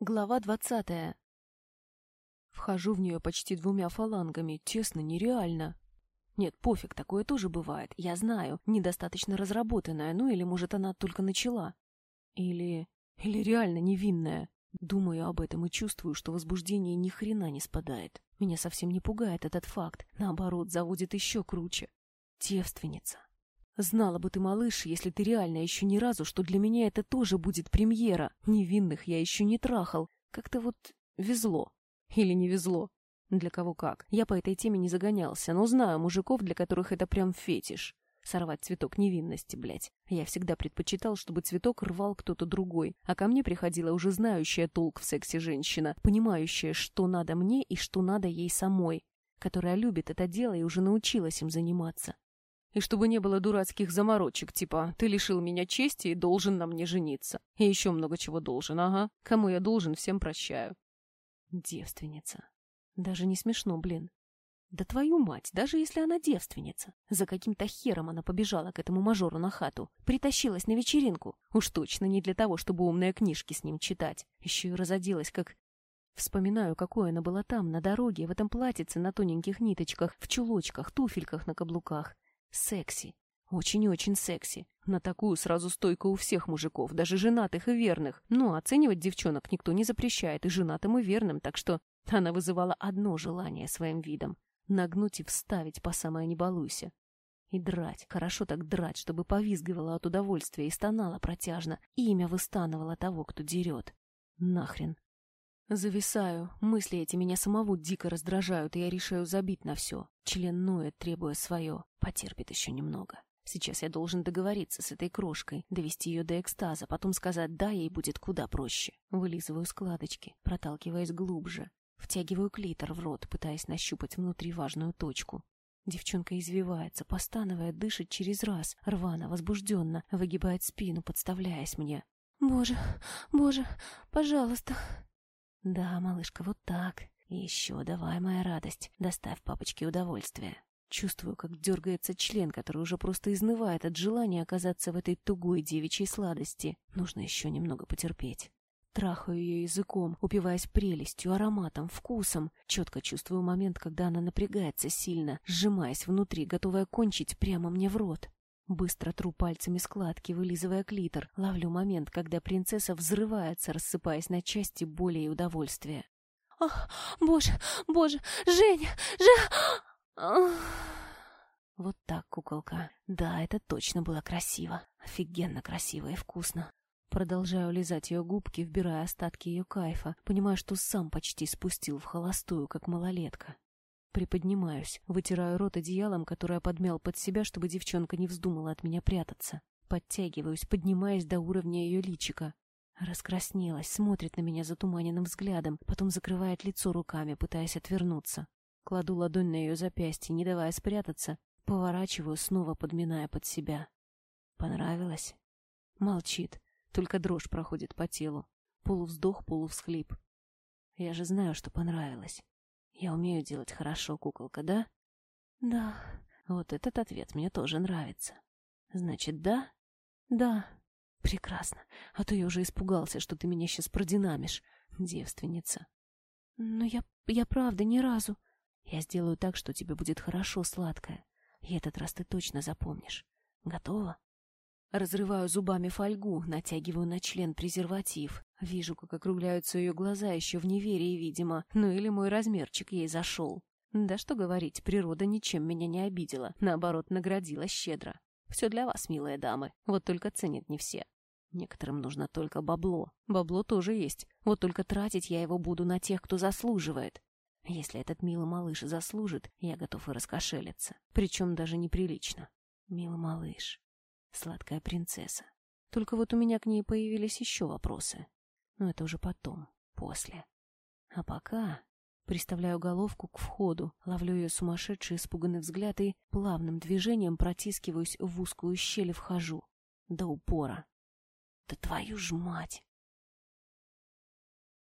Глава двадцатая. Вхожу в нее почти двумя фалангами, тесно, нереально. Нет, пофиг, такое тоже бывает, я знаю, недостаточно разработанная, ну или, может, она только начала. Или... или реально невинная. Думаю об этом и чувствую, что возбуждение ни хрена не спадает. Меня совсем не пугает этот факт, наоборот, заводит еще круче. Девственница. Знала бы ты, малыш, если ты реально еще ни разу, что для меня это тоже будет премьера. Невинных я еще не трахал. Как-то вот везло. Или не везло. Для кого как. Я по этой теме не загонялся, но знаю мужиков, для которых это прям фетиш. Сорвать цветок невинности, блядь. Я всегда предпочитал, чтобы цветок рвал кто-то другой, а ко мне приходила уже знающая толк в сексе женщина, понимающая, что надо мне и что надо ей самой, которая любит это дело и уже научилась им заниматься. И чтобы не было дурацких заморочек, типа «ты лишил меня чести и должен на мне жениться». И еще много чего должен, ага. Кому я должен, всем прощаю. Девственница. Даже не смешно, блин. Да твою мать, даже если она девственница. За каким-то хером она побежала к этому мажору на хату. Притащилась на вечеринку. Уж точно не для того, чтобы умные книжки с ним читать. Еще и разоделась, как... Вспоминаю, какой она была там, на дороге, в этом платьице на тоненьких ниточках, в чулочках, туфельках на каблуках. Секси. Очень-очень секси. На такую сразу стойко у всех мужиков, даже женатых и верных. Но оценивать девчонок никто не запрещает, и женатым, и верным, так что она вызывала одно желание своим видом — нагнуть и вставить по самое не балуйся. И драть, хорошо так драть, чтобы повизгивала от удовольствия и стонала протяжно, и имя выстанывала того, кто дерет. Нахрен. Зависаю, мысли эти меня самого дико раздражают, и я решаю забить на все. Член ноет, требуя свое. Потерпит еще немного. Сейчас я должен договориться с этой крошкой, довести ее до экстаза, потом сказать «да», ей будет куда проще. Вылизываю складочки, проталкиваясь глубже. Втягиваю клитор в рот, пытаясь нащупать внутри важную точку. Девчонка извивается, постановая, дышит через раз, рвано, возбужденно, выгибает спину, подставляясь мне. «Боже, боже, пожалуйста!» Да, малышка, вот так. Еще давай, моя радость, доставь папочке удовольствие. Чувствую, как дергается член, который уже просто изнывает от желания оказаться в этой тугой девичьей сладости. Нужно еще немного потерпеть. Трахаю ее языком, упиваясь прелестью, ароматом, вкусом. Четко чувствую момент, когда она напрягается сильно, сжимаясь внутри, готовая кончить прямо мне в рот. Быстро тру пальцами складки, вылизывая клитор. Ловлю момент, когда принцесса взрывается, рассыпаясь на части боли и удовольствия. «Ах, боже, боже, Женя, Жень!» Вот так, куколка. Да, это точно было красиво. Офигенно красиво и вкусно. Продолжаю лизать ее губки, вбирая остатки ее кайфа, понимая, что сам почти спустил в холостую, как малолетка. Приподнимаюсь, вытираю рот одеялом, которое подмял под себя, чтобы девчонка не вздумала от меня прятаться. Подтягиваюсь, поднимаясь до уровня ее личика. Раскраснелась, смотрит на меня затуманенным взглядом, потом закрывает лицо руками, пытаясь отвернуться. Кладу ладонь на ее запястье, не давая спрятаться, поворачиваю, снова подминая под себя. Понравилось? Молчит, только дрожь проходит по телу. Полувздох, полувсхлип. Я же знаю, что понравилось. Я умею делать хорошо, куколка, да? Да. Вот этот ответ мне тоже нравится. Значит, да? Да. Прекрасно. А то я уже испугался, что ты меня сейчас продинамишь, девственница. Но я... я правда ни разу... Я сделаю так, что тебе будет хорошо, сладкое. И этот раз ты точно запомнишь. Готова? Разрываю зубами фольгу, натягиваю на член презерватив. Вижу, как округляются ее глаза еще в неверии, видимо. Ну или мой размерчик ей зашел. Да что говорить, природа ничем меня не обидела. Наоборот, наградила щедро. Все для вас, милые дамы. Вот только ценят не все. Некоторым нужно только бабло. Бабло тоже есть. Вот только тратить я его буду на тех, кто заслуживает. Если этот милый малыш заслужит, я готов и раскошелиться. Причем даже неприлично. Милый малыш сладкая принцесса. Только вот у меня к ней появились еще вопросы. Но это уже потом, после. А пока приставляю головку к входу, ловлю ее сумасшедший испуганный взгляд и плавным движением протискиваюсь в узкую щель и вхожу. До упора. Да твою ж мать!